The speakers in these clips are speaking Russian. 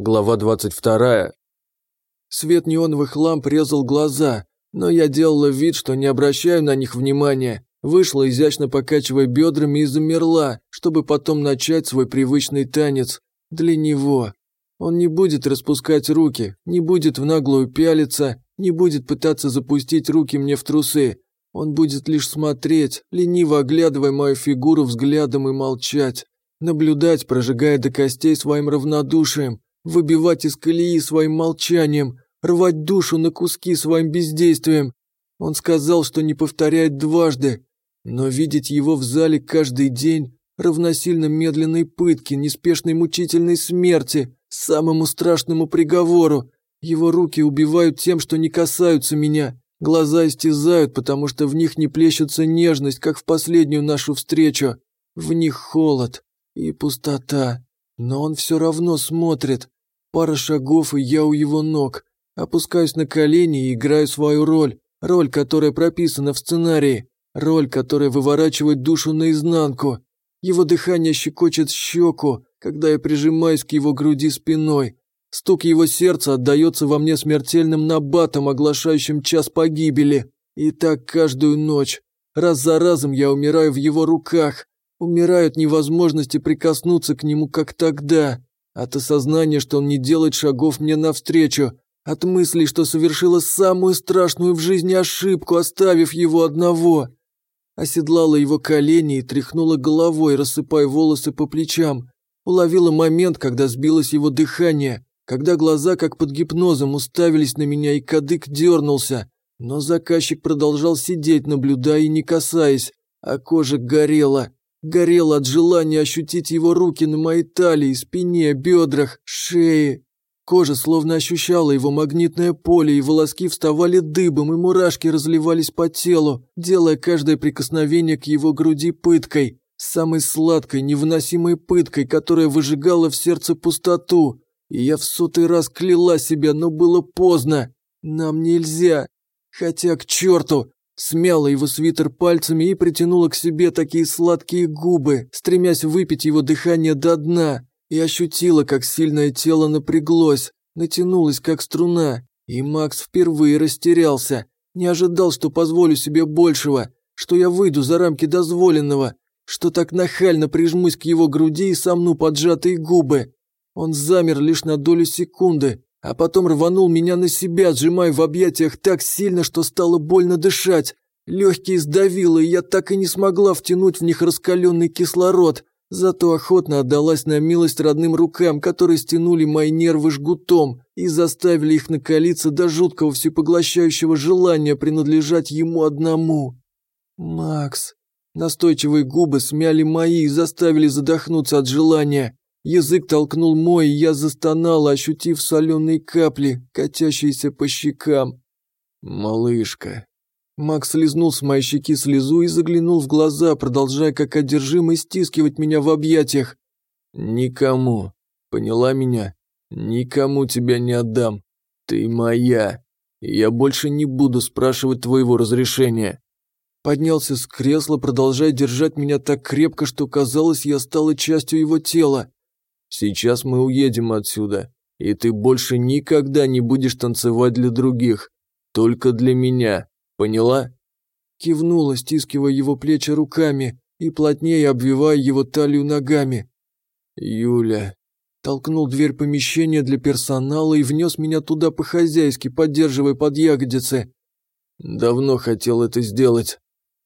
Глава 22. Свет неоновых ламп резал глаза, но я делала вид, что не обращаю на них внимания. Вышла, изящно покачивая бедрами, и замерла, чтобы потом начать свой привычный танец. Для него. Он не будет распускать руки, не будет в наглую пялиться, не будет пытаться запустить руки мне в трусы. Он будет лишь смотреть, лениво оглядывая мою фигуру взглядом и молчать. Наблюдать, прожигая до костей своим равнодушием, выбивать из колеи своим молчанием, рвать душу на куски своим бездействием. Он сказал, что не повторяет дважды, но видеть его в зале каждый день равносильно медленной пытке, неспешной мучительной смерти, самому страшному приговору. Его руки убивают тем, что не касаются меня. Глаза истязают, потому что в них не плещется нежность, как в последнюю нашу встречу. В них холод и пустота. Но он все равно смотрит. Пара шагов, и я у его ног. Опускаюсь на колени и играю свою роль. Роль, которая прописана в сценарии. Роль, которая выворачивает душу наизнанку. Его дыхание щекочет щеку, когда я прижимаюсь к его груди спиной. Стук его сердца отдается во мне смертельным набатом, оглашающим час погибели. И так каждую ночь. Раз за разом я умираю в его руках. Умираю от невозможности прикоснуться к нему, как тогда. От осознания, что он не делает шагов мне навстречу. От мысли, что совершила самую страшную в жизни ошибку, оставив его одного. Оседлала его колени и тряхнула головой, рассыпая волосы по плечам. Уловила момент, когда сбилось его дыхание когда глаза, как под гипнозом, уставились на меня, и кадык дернулся. Но заказчик продолжал сидеть, наблюдая и не касаясь, а кожа горела. Горела от желания ощутить его руки на моей талии, спине, бедрах, шее. Кожа словно ощущала его магнитное поле, и волоски вставали дыбом, и мурашки разливались по телу, делая каждое прикосновение к его груди пыткой, самой сладкой, невыносимой пыткой, которая выжигала в сердце пустоту, и я в сотый раз кляла себя, но было поздно. Нам нельзя. Хотя к черту. Смяла его свитер пальцами и притянула к себе такие сладкие губы, стремясь выпить его дыхание до дна. И ощутила, как сильное тело напряглось, натянулось, как струна. И Макс впервые растерялся. Не ожидал, что позволю себе большего, что я выйду за рамки дозволенного, что так нахально прижмусь к его груди и сомну поджатые губы. Он замер лишь на долю секунды, а потом рванул меня на себя, сжимая в объятиях так сильно, что стало больно дышать. Легкие сдавило, и я так и не смогла втянуть в них раскаленный кислород, зато охотно отдалась на милость родным рукам, которые стянули мои нервы жгутом и заставили их накалиться до жуткого всепоглощающего желания принадлежать ему одному. «Макс...» Настойчивые губы смяли мои и заставили задохнуться от желания. Язык толкнул мой, и я застонала, ощутив соленые капли, катящиеся по щекам. «Малышка». Макс слезнул с моей щеки слезу и заглянул в глаза, продолжая как одержимый стискивать меня в объятиях. «Никому. Поняла меня? Никому тебя не отдам. Ты моя. Я больше не буду спрашивать твоего разрешения». Поднялся с кресла, продолжая держать меня так крепко, что казалось, я стала частью его тела. Сейчас мы уедем отсюда, и ты больше никогда не будешь танцевать для других, только для меня, поняла?» Кивнула, стискивая его плечи руками и плотнее обвивая его талию ногами. «Юля...» Толкнул дверь помещения для персонала и внес меня туда по-хозяйски, поддерживая под ягодицы. «Давно хотел это сделать».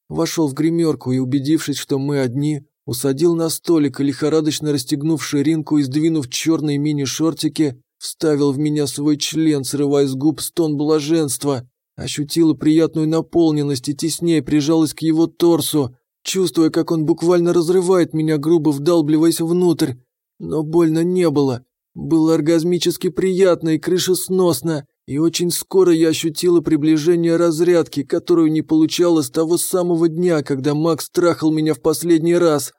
Вошел в гримерку и, убедившись, что мы одни, усадил на столик лихорадочно расстегнув ширинку и сдвинув черные мини-шортики, вставил в меня свой член, срывая с губ стон блаженства. Ощутила приятную наполненность и теснее прижалась к его торсу, чувствуя, как он буквально разрывает меня, грубо вдалбливаясь внутрь. Но больно не было. Было оргазмически приятно и крышесносно, и очень скоро я ощутила приближение разрядки, которую не получала с того самого дня, когда Макс трахал меня в последний раз.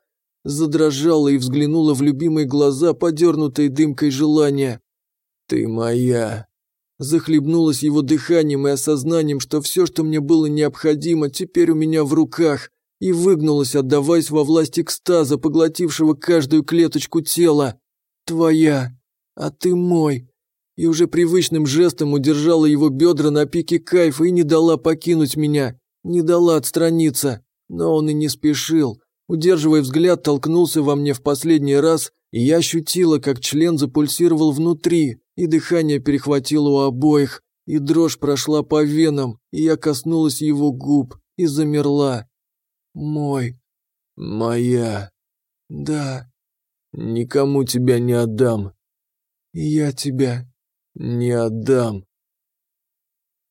Задрожала и взглянула в любимые глаза, подернутые дымкой желания. «Ты моя!» Захлебнулась его дыханием и осознанием, что все, что мне было необходимо, теперь у меня в руках, и выгнулась, отдаваясь во власть экстаза, поглотившего каждую клеточку тела. «Твоя!» а ты мой. И уже привычным жестом удержала его бедра на пике кайфа и не дала покинуть меня, не дала отстраниться. Но он и не спешил. Удерживая взгляд, толкнулся во мне в последний раз, и я ощутила, как член запульсировал внутри, и дыхание перехватило у обоих, и дрожь прошла по венам, и я коснулась его губ и замерла. Мой. Моя. Да. Никому тебя не отдам. Я тебя не отдам.